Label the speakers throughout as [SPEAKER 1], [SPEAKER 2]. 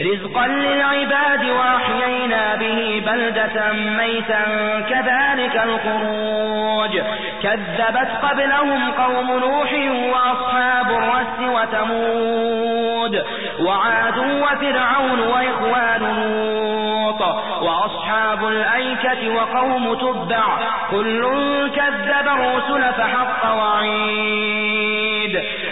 [SPEAKER 1] رزقا للعباد وأحيينا به بلدة ميتا كذلك الخروج. كذبت قبلهم قوم نوح وأصحاب الرس وتمود وعاد وفرعون وإخوان لوط وأصحاب الأيكة وقوم تبع. كل كذب الرسل فحق وعيد.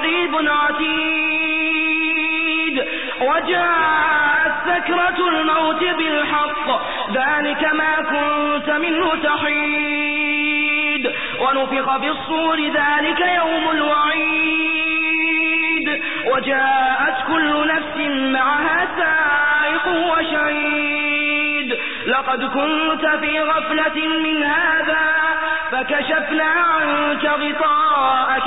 [SPEAKER 1] رقيب عتيد. وجاءت سكرة الموت بالحق. ذلك ما كنت منه تحيد. ونفخ بالصور ذلك يوم الوعيد. وجاءت كل نفس معها سائق وشهيد. لقد كنت في غفلة من هذا فكشفنا عنك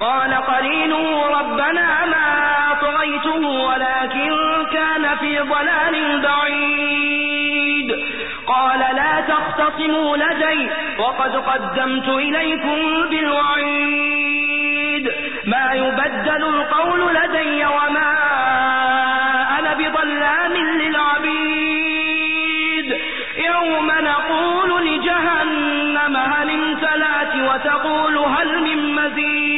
[SPEAKER 1] قال قرينه ربنا ما طغيته ولكن كان في ضلال بعيد. قال لا تختصموا لدي وقد قدمت إليكم بالوعيد. ما يبدل القول لدي وما أنا بظلام للعبيد. يوم نقول لجهنم هل امتلأت وتقول هل من مزيد؟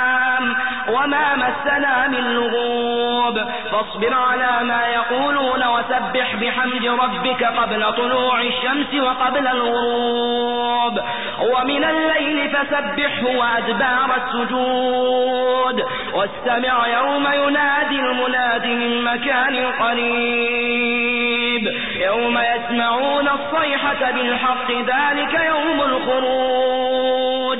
[SPEAKER 1] وما مسنا من لغوب. فاصبر على ما يقولون وسبح بحمد ربك قبل طلوع الشمس وقبل الغروب. ومن الليل فسبحه وأدبار السجود. واستمع يوم ينادي المناد من مكان قريب. يوم يسمعون الصيحة بالحق ذلك يوم الخروج.